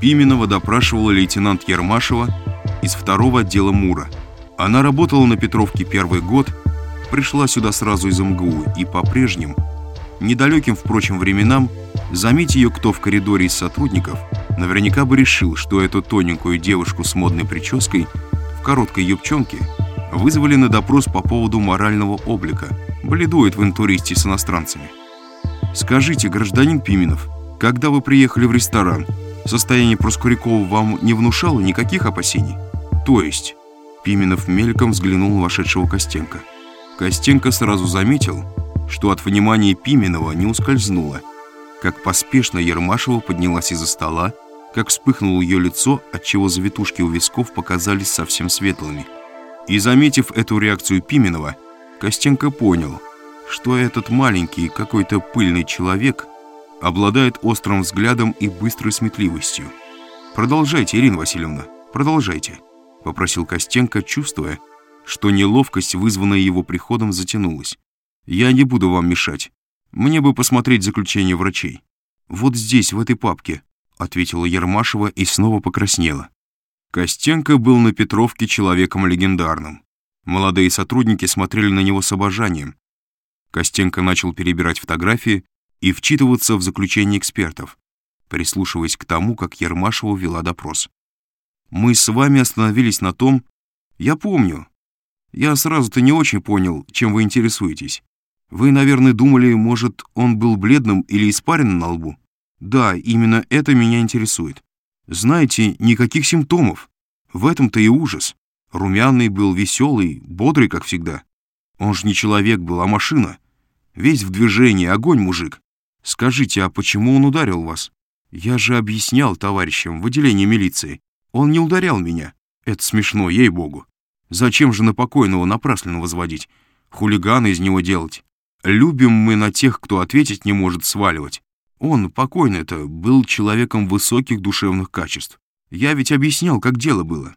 Пименова допрашивала лейтенант Ермашева из второго отдела МУРа. Она работала на Петровке первый год, пришла сюда сразу из МГУ и по-прежнему, недалеким, впрочем, временам, заметь ее кто в коридоре из сотрудников, наверняка бы решил, что эту тоненькую девушку с модной прической в короткой юбчонке вызвали на допрос по поводу морального облика, бледует в интуристе с иностранцами. «Скажите, гражданин Пименов, когда вы приехали в ресторан, состояние Проскурякова вам не внушало никаких опасений? То есть...» Пименов мельком взглянул на вошедшего Костенко. Костенко сразу заметил, что от внимания Пименова не ускользнуло, как поспешно Ермашева поднялась из-за стола, как вспыхнуло ее лицо, отчего завитушки у висков показались совсем светлыми. И заметив эту реакцию Пименова, Костенко понял, что этот маленький какой-то пыльный человек обладает острым взглядом и быстрой сметливостью. «Продолжайте, Ирина Васильевна, продолжайте», — попросил Костенко, чувствуя, что неловкость, вызванная его приходом, затянулась. «Я не буду вам мешать. Мне бы посмотреть заключение врачей». «Вот здесь, в этой папке», — ответила Ермашева и снова покраснела. Костенко был на Петровке человеком легендарным. Молодые сотрудники смотрели на него с обожанием. Костенко начал перебирать фотографии и вчитываться в заключение экспертов, прислушиваясь к тому, как Ермашева вела допрос. «Мы с вами остановились на том... Я помню. Я сразу-то не очень понял, чем вы интересуетесь. Вы, наверное, думали, может, он был бледным или испарен на лбу? Да, именно это меня интересует. Знаете, никаких симптомов. В этом-то и ужас. Румяный был, веселый, бодрый, как всегда. Он же не человек был, а машина. Весь в движении, огонь, мужик. Скажите, а почему он ударил вас? Я же объяснял товарищам в отделении милиции. Он не ударял меня. Это смешно, ей-богу. Зачем же на покойного напрасленно возводить? Хулигана из него делать? Любим мы на тех, кто ответить не может сваливать. Он, покойный-то, был человеком высоких душевных качеств. Я ведь объяснял, как дело было.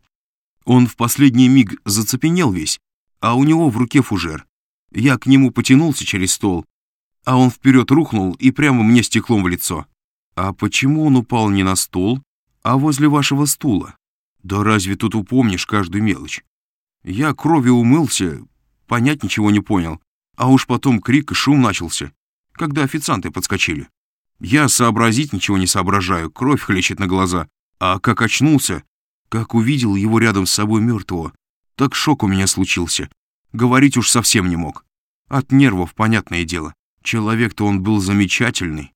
Он в последний миг зацепенел весь, а у него в руке фужер. Я к нему потянулся через стол, а он вперед рухнул и прямо мне стеклом в лицо. А почему он упал не на стол, а возле вашего стула? Да разве тут упомнишь каждую мелочь? Я кровью умылся, понять ничего не понял, а уж потом крик и шум начался, когда официанты подскочили. Я сообразить ничего не соображаю, кровь хлещет на глаза, а как очнулся, как увидел его рядом с собой мертвого, так шок у меня случился. Говорить уж совсем не мог. От нервов, понятное дело. Человек-то он был замечательный.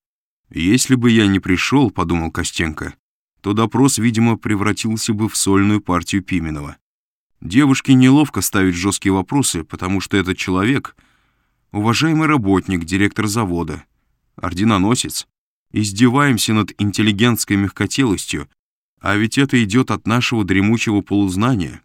Если бы я не пришел, подумал Костенко, то допрос, видимо, превратился бы в сольную партию Пименова. Девушке неловко ставить жесткие вопросы, потому что этот человек — уважаемый работник, директор завода, орденоносец. Издеваемся над интеллигентской мягкотелостью, а ведь это идет от нашего дремучего полузнания.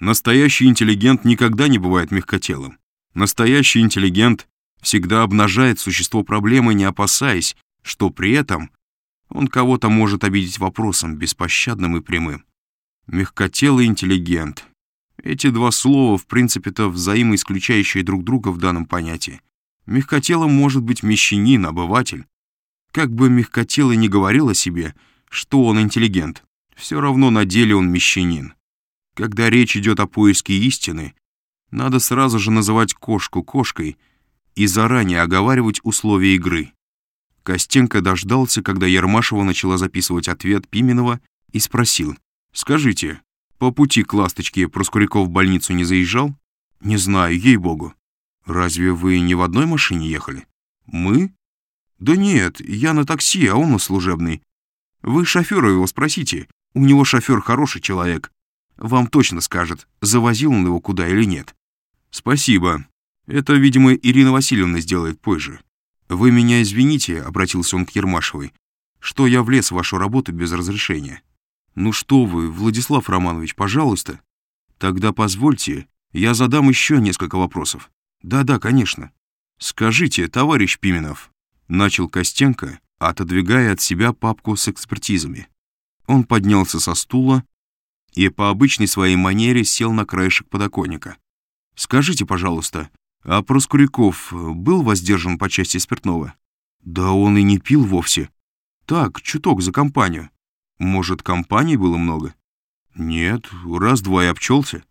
Настоящий интеллигент никогда не бывает мягкотелым. Настоящий интеллигент всегда обнажает существо проблемы, не опасаясь, что при этом он кого-то может обидеть вопросом, беспощадным и прямым. Мягкотелый интеллигент. Эти два слова, в принципе-то, взаимоисключающие друг друга в данном понятии. Мягкотелым может быть мещанин, обыватель. Как бы мягкотелый не говорил о себе, что он интеллигент, все равно на деле он мещанин. Когда речь идет о поиске истины, надо сразу же называть кошку кошкой и заранее оговаривать условия игры. Костенко дождался, когда Ермашева начала записывать ответ Пименова и спросил. «Скажите, по пути к «Ласточке» Проскуряков в больницу не заезжал?» «Не знаю, ей-богу». «Разве вы не в одной машине ехали?» «Мы?» «Да нет, я на такси, а он на служебный. Вы шофера его спросите, у него шофер хороший человек. Вам точно скажет, завозил он его куда или нет. Спасибо. Это, видимо, Ирина Васильевна сделает позже. Вы меня извините, обратился он к Ермашевой, что я влез в вашу работу без разрешения. Ну что вы, Владислав Романович, пожалуйста. Тогда позвольте, я задам еще несколько вопросов. Да-да, конечно. Скажите, товарищ Пименов, начал Костенко, отодвигая от себя папку с экспертизами. Он поднялся со стула и по обычной своей манере сел на краешек подоконника. «Скажите, пожалуйста, а Проскуряков был воздержан по части спиртного?» «Да он и не пил вовсе. Так, чуток за компанию. Может, компаний было много? Нет, раз-два и обчелся.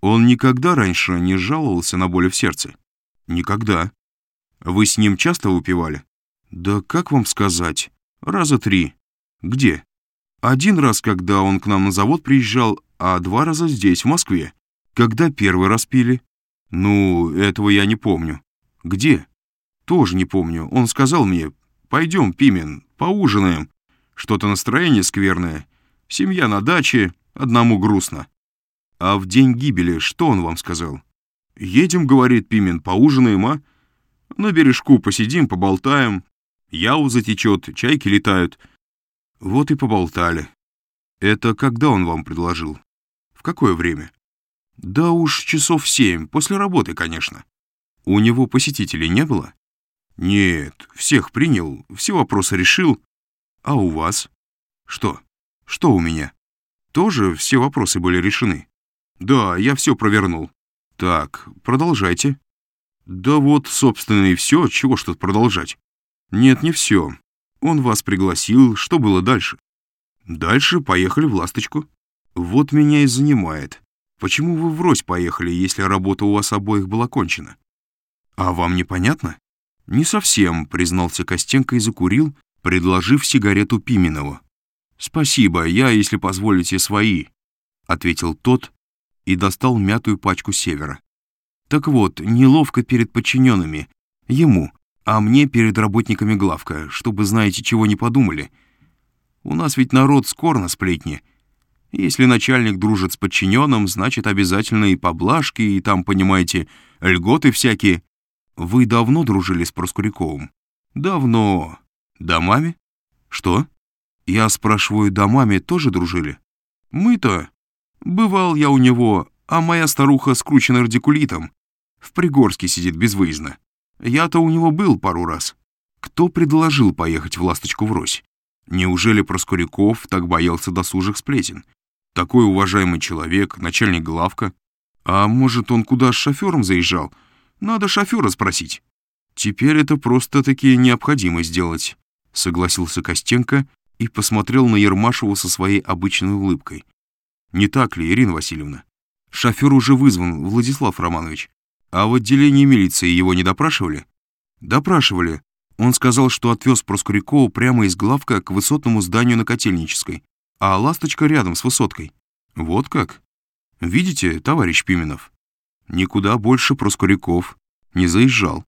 Он никогда раньше не жаловался на боли в сердце? Никогда. Вы с ним часто выпивали? Да как вам сказать? Раза три. Где? Один раз, когда он к нам на завод приезжал, а два раза здесь, в Москве. Когда первый раз пили? Ну, этого я не помню. Где? Тоже не помню. Он сказал мне, пойдем, Пимен, поужинаем. Что-то настроение скверное. Семья на даче, одному грустно. А в день гибели что он вам сказал? Едем, говорит Пимен, поужинаем, а? На бережку посидим, поболтаем. Яу затечет, чайки летают. Вот и поболтали. Это когда он вам предложил? В какое время? Да уж часов семь, после работы, конечно. У него посетителей не было? Нет, всех принял, все вопросы решил. А у вас? Что? Что у меня? Тоже все вопросы были решены? Да, я все провернул. Так, продолжайте. Да вот, собственно, и все, чего ж тут продолжать? Нет, не все. Он вас пригласил, что было дальше? Дальше поехали в «Ласточку». Вот меня и занимает. Почему вы врозь поехали, если работа у вас обоих была кончена? А вам непонятно? Не совсем, признался Костенко и закурил, предложив сигарету Пименову. Спасибо, я, если позволите, свои, ответил тот и достал мятую пачку севера. Так вот, неловко перед подчиненными, ему, а мне перед работниками главка, чтобы, знаете, чего не подумали. У нас ведь народ скор на сплетни. Если начальник дружит с подчиненным, значит, обязательно и поблажки, и там, понимаете, льготы всякие. Вы давно дружили с Проскуряковым? Давно. Домами? Что? Я спрашиваю, домами тоже дружили? Мы-то? Бывал я у него, а моя старуха скручена радикулитом. В Пригорске сидит безвыездно. Я-то у него был пару раз. Кто предложил поехать в «Ласточку» врозь? Неужели Проскуряков так боялся досужих сплетен? Такой уважаемый человек, начальник главка. А может, он куда с шофером заезжал? Надо шофера спросить. Теперь это просто-таки необходимо сделать, согласился Костенко и посмотрел на Ермашеву со своей обычной улыбкой. Не так ли, Ирина Васильевна? Шофер уже вызван, Владислав Романович. А в отделении милиции его не допрашивали? Допрашивали. Он сказал, что отвез Проскурякова прямо из главка к высотному зданию на Котельнической, а «Ласточка» рядом с высоткой. Вот как? Видите, товарищ Пименов? Никуда больше Проскуряков не заезжал.